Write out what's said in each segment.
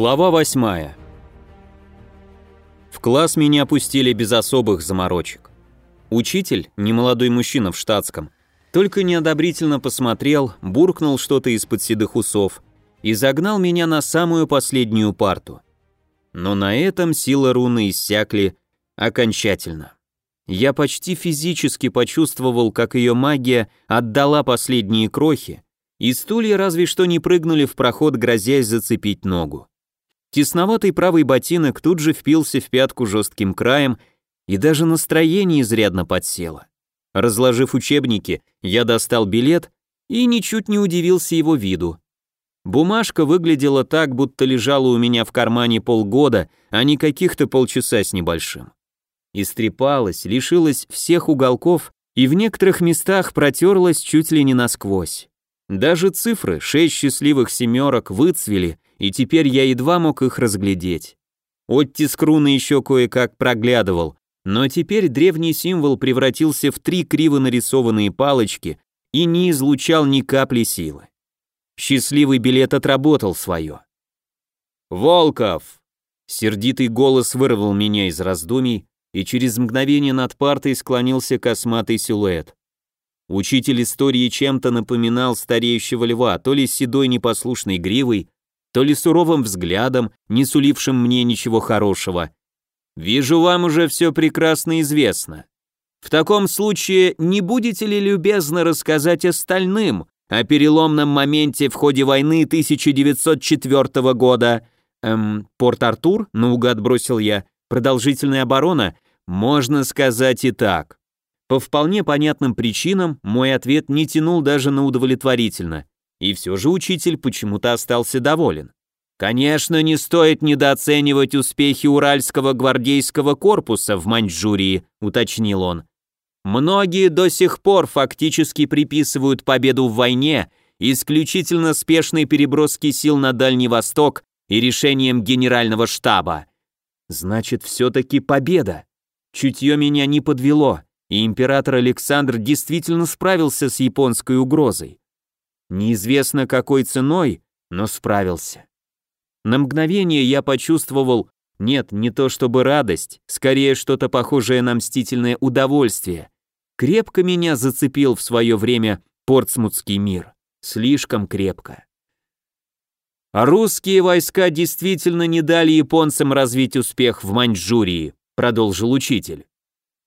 Глава восьмая. В класс меня пустили без особых заморочек. Учитель, немолодой мужчина в штатском, только неодобрительно посмотрел, буркнул что-то из-под седых усов и загнал меня на самую последнюю парту. Но на этом силы руны иссякли окончательно. Я почти физически почувствовал, как ее магия отдала последние крохи, и стулья разве что не прыгнули в проход, грозясь зацепить ногу. Тесноватый правый ботинок тут же впился в пятку жестким краем, и даже настроение изрядно подсело. Разложив учебники, я достал билет и ничуть не удивился его виду. Бумажка выглядела так, будто лежала у меня в кармане полгода, а не каких-то полчаса с небольшим. Истрепалась, лишилась всех уголков и в некоторых местах протерлась чуть ли не насквозь. Даже цифры, шесть счастливых семерок, выцвели, и теперь я едва мог их разглядеть. Оттиск руны еще кое-как проглядывал, но теперь древний символ превратился в три криво нарисованные палочки и не излучал ни капли силы. Счастливый билет отработал свое. «Волков!» Сердитый голос вырвал меня из раздумий, и через мгновение над партой склонился косматый силуэт. Учитель истории чем-то напоминал стареющего льва, то ли седой непослушной гривой, то ли суровым взглядом, не сулившим мне ничего хорошего. «Вижу, вам уже все прекрасно известно. В таком случае не будете ли любезно рассказать остальным о переломном моменте в ходе войны 1904 года?» «Эм, Порт-Артур?» — наугад бросил я. «Продолжительная оборона?» «Можно сказать и так. По вполне понятным причинам мой ответ не тянул даже на удовлетворительно, и все же учитель почему-то остался доволен. Конечно, не стоит недооценивать успехи Уральского гвардейского корпуса в Маньчжурии, уточнил он. Многие до сих пор фактически приписывают победу в войне исключительно спешной переброске сил на Дальний Восток и решением генерального штаба. Значит, все-таки победа. Чутье меня не подвело и император Александр действительно справился с японской угрозой. Неизвестно какой ценой, но справился. На мгновение я почувствовал, нет, не то чтобы радость, скорее что-то похожее на мстительное удовольствие. Крепко меня зацепил в свое время портсмутский мир. Слишком крепко. А русские войска действительно не дали японцам развить успех в Маньчжурии, продолжил учитель.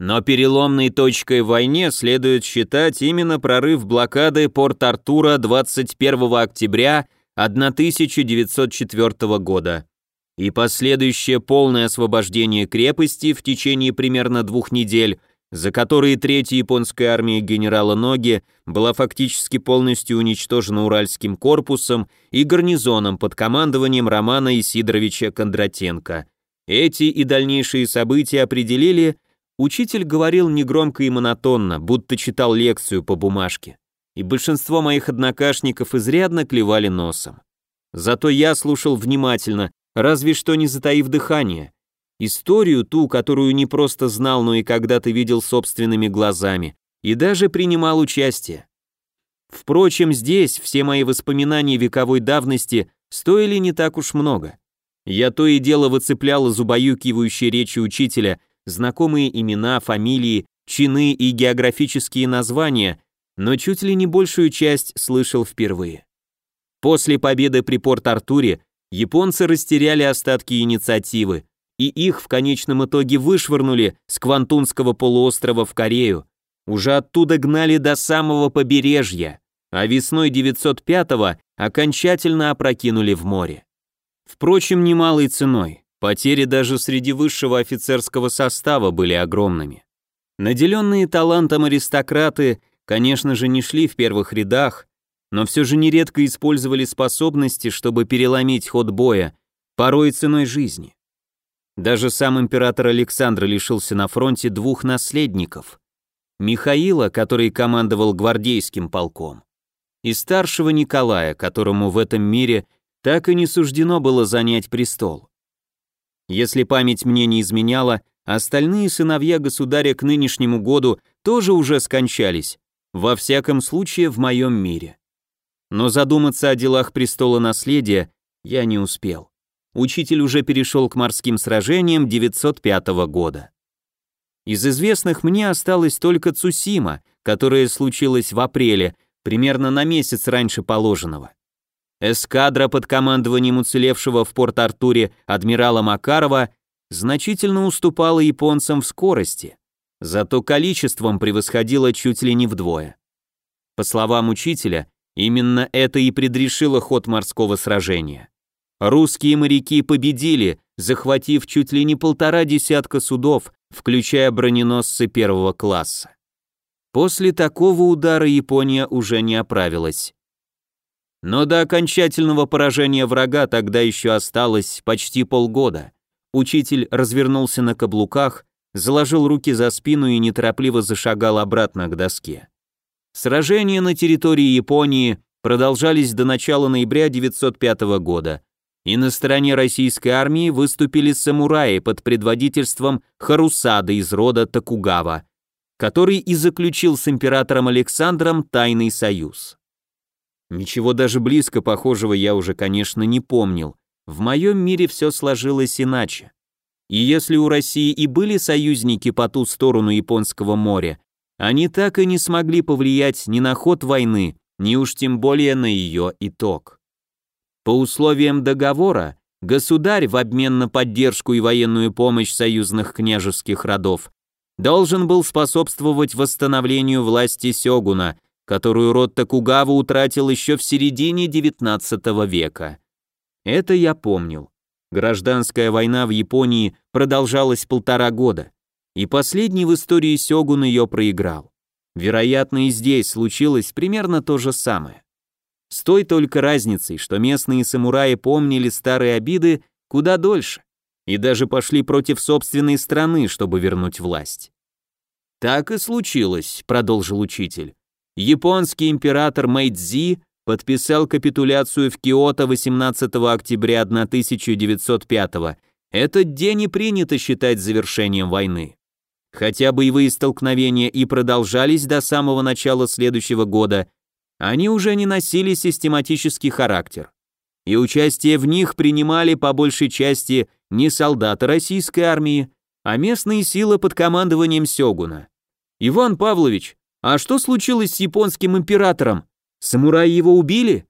Но переломной точкой в войне следует считать именно прорыв блокады Порт-Артура 21 октября 1904 года и последующее полное освобождение крепости в течение примерно двух недель, за которые третья японская армия генерала Ноги была фактически полностью уничтожена Уральским корпусом и гарнизоном под командованием Романа Исидоровича Кондратенко. Эти и дальнейшие события определили Учитель говорил негромко и монотонно, будто читал лекцию по бумажке, и большинство моих однокашников изрядно клевали носом. Зато я слушал внимательно, разве что не затаив дыхание. Историю ту, которую не просто знал, но и когда-то видел собственными глазами, и даже принимал участие. Впрочем, здесь все мои воспоминания вековой давности стоили не так уж много. Я то и дело выцеплял из убаюкивающей речи учителя знакомые имена, фамилии, чины и географические названия, но чуть ли не большую часть слышал впервые. После победы при Порт-Артуре японцы растеряли остатки инициативы, и их в конечном итоге вышвырнули с Квантунского полуострова в Корею, уже оттуда гнали до самого побережья, а весной 905-го окончательно опрокинули в море. Впрочем, немалой ценой. Потери даже среди высшего офицерского состава были огромными. Наделенные талантом аристократы, конечно же, не шли в первых рядах, но все же нередко использовали способности, чтобы переломить ход боя, порой ценой жизни. Даже сам император Александр лишился на фронте двух наследников. Михаила, который командовал гвардейским полком, и старшего Николая, которому в этом мире так и не суждено было занять престол. Если память мне не изменяла, остальные сыновья государя к нынешнему году тоже уже скончались, во всяком случае в моем мире. Но задуматься о делах престола наследия я не успел. учитель уже перешел к морским сражениям 905 года. Из известных мне осталось только Цусима, которая случилась в апреле, примерно на месяц раньше положенного. Эскадра под командованием уцелевшего в Порт-Артуре адмирала Макарова значительно уступала японцам в скорости, зато количеством превосходила чуть ли не вдвое. По словам учителя, именно это и предрешило ход морского сражения. Русские моряки победили, захватив чуть ли не полтора десятка судов, включая броненосцы первого класса. После такого удара Япония уже не оправилась. Но до окончательного поражения врага тогда еще осталось почти полгода. Учитель развернулся на каблуках, заложил руки за спину и неторопливо зашагал обратно к доске. Сражения на территории Японии продолжались до начала ноября 905 года, и на стороне российской армии выступили самураи под предводительством Харусада из рода Токугава, который и заключил с императором Александром тайный союз. Ничего даже близко похожего я уже, конечно, не помнил. В моем мире все сложилось иначе. И если у России и были союзники по ту сторону Японского моря, они так и не смогли повлиять ни на ход войны, ни уж тем более на ее итог. По условиям договора, государь в обмен на поддержку и военную помощь союзных княжеских родов должен был способствовать восстановлению власти сёгуна, которую род Токугава утратил еще в середине XIX века. Это я помнил. Гражданская война в Японии продолжалась полтора года, и последний в истории сёгун ее проиграл. Вероятно, и здесь случилось примерно то же самое. С той только разницей, что местные самураи помнили старые обиды куда дольше и даже пошли против собственной страны, чтобы вернуть власть. «Так и случилось», — продолжил учитель. Японский император Мэйдзи подписал капитуляцию в Киото 18 октября 1905 -го. Этот день и принято считать завершением войны. Хотя боевые столкновения и продолжались до самого начала следующего года, они уже не носили систематический характер. И участие в них принимали по большей части не солдаты российской армии, а местные силы под командованием Сёгуна. «Иван Павлович, а что случилось с японским императором? Самураи его убили?»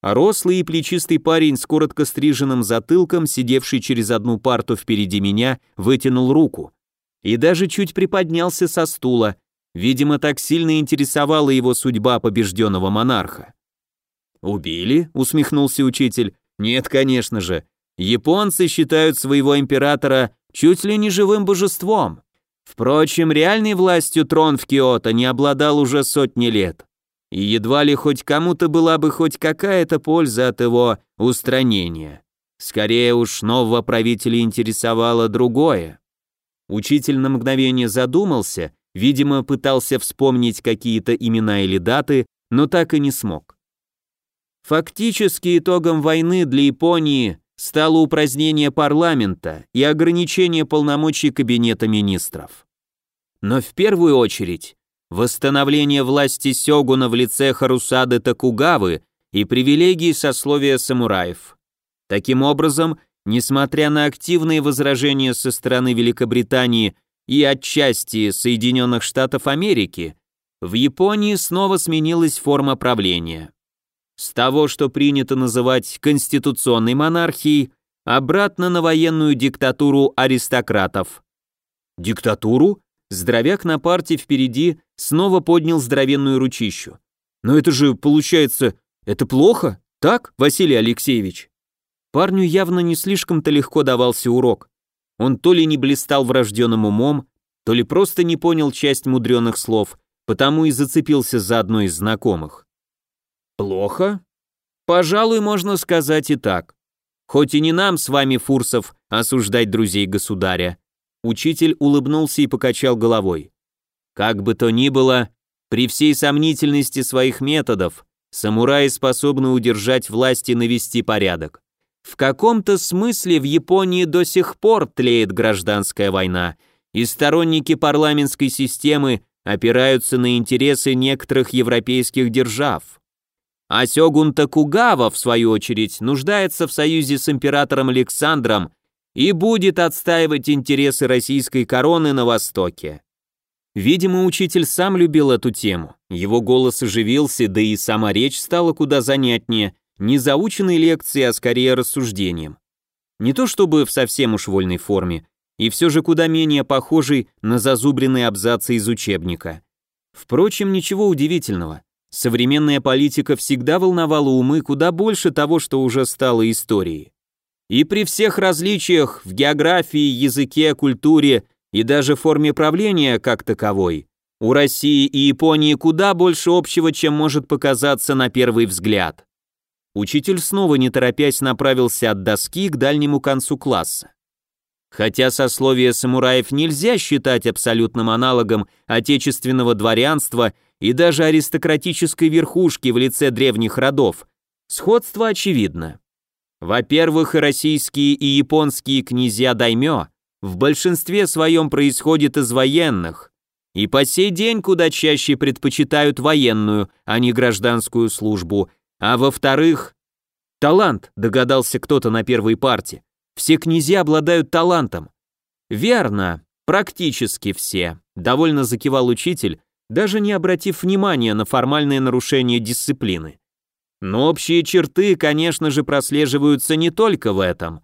А рослый и плечистый парень с коротко стриженным затылком, сидевший через одну парту впереди меня, вытянул руку и даже чуть приподнялся со стула, видимо, так сильно интересовала его судьба побежденного монарха. «Убили?» — усмехнулся учитель. «Нет, конечно же. Японцы считают своего императора чуть ли не живым божеством. Впрочем, реальной властью трон в Киото не обладал уже сотни лет. И едва ли хоть кому-то была бы хоть какая-то польза от его устранения. Скорее уж нового правителя интересовало другое. Учитель на мгновение задумался, видимо, пытался вспомнить какие-то имена или даты, но так и не смог. Фактически итогом войны для Японии стало упразднение парламента и ограничение полномочий кабинета министров. Но в первую очередь восстановление власти сёгуна в лице Харусады Токугавы и привилегии сословия самураев. Таким образом, несмотря на активные возражения со стороны Великобритании и отчасти Соединенных Штатов Америки, в Японии снова сменилась форма правления с того, что принято называть конституционной монархией, обратно на военную диктатуру аристократов. Диктатуру? Здоровяк на парте впереди снова поднял здоровенную ручищу. Но это же, получается, это плохо, так, Василий Алексеевич? Парню явно не слишком-то легко давался урок. Он то ли не блистал врожденным умом, то ли просто не понял часть мудреных слов, потому и зацепился за одно из знакомых. Плохо? Пожалуй, можно сказать и так. Хоть и не нам с вами, Фурсов, осуждать друзей государя. Учитель улыбнулся и покачал головой. Как бы то ни было, при всей сомнительности своих методов, самураи способны удержать власть и навести порядок. В каком-то смысле в Японии до сих пор тлеет гражданская война, и сторонники парламентской системы опираются на интересы некоторых европейских держав. А Сёгун Токугава, в свою очередь, нуждается в союзе с императором Александром и будет отстаивать интересы российской короны на Востоке. Видимо, учитель сам любил эту тему. Его голос оживился, да и сама речь стала куда занятнее, не заученной лекцией, а скорее рассуждением. Не то чтобы в совсем уж вольной форме, и все же куда менее похожий на зазубренные абзацы из учебника. Впрочем, ничего удивительного. Современная политика всегда волновала умы куда больше того, что уже стало историей. И при всех различиях в географии, языке, культуре и даже форме правления как таковой, у России и Японии куда больше общего, чем может показаться на первый взгляд. Учитель снова не торопясь направился от доски к дальнему концу класса. Хотя сословие самураев нельзя считать абсолютным аналогом отечественного дворянства и даже аристократической верхушки в лице древних родов. Сходство очевидно. Во-первых, и российские и японские князья даймё в большинстве своем происходят из военных, и по сей день куда чаще предпочитают военную, а не гражданскую службу, а во-вторых, талант, догадался кто-то на первой парте. Все князья обладают талантом. Верно, практически все, довольно закивал учитель, даже не обратив внимания на формальное нарушение дисциплины. Но общие черты, конечно же, прослеживаются не только в этом.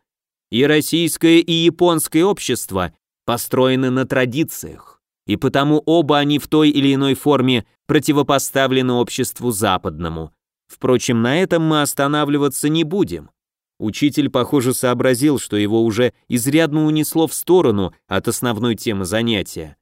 И российское, и японское общество построены на традициях, и потому оба они в той или иной форме противопоставлены обществу западному. Впрочем, на этом мы останавливаться не будем. Учитель, похоже, сообразил, что его уже изрядно унесло в сторону от основной темы занятия.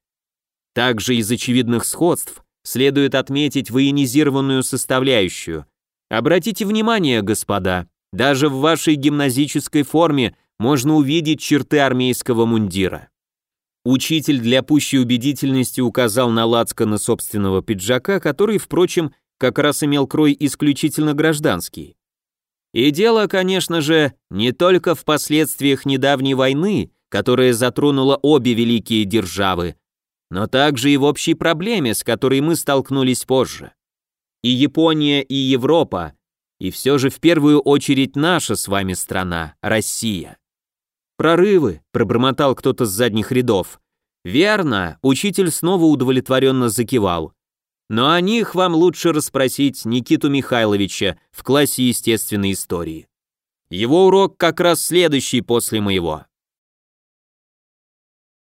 Также из очевидных сходств следует отметить военизированную составляющую. Обратите внимание, господа, даже в вашей гимназической форме можно увидеть черты армейского мундира. Учитель для пущей убедительности указал на лацканы собственного пиджака, который, впрочем, как раз имел крой исключительно гражданский. И дело, конечно же, не только в последствиях недавней войны, которая затронула обе великие державы, но также и в общей проблеме, с которой мы столкнулись позже. И Япония, и Европа, и все же в первую очередь наша с вами страна, Россия. «Прорывы», — пробормотал кто-то с задних рядов. «Верно», — учитель снова удовлетворенно закивал. «Но о них вам лучше расспросить Никиту Михайловича в классе естественной истории. Его урок как раз следующий после моего».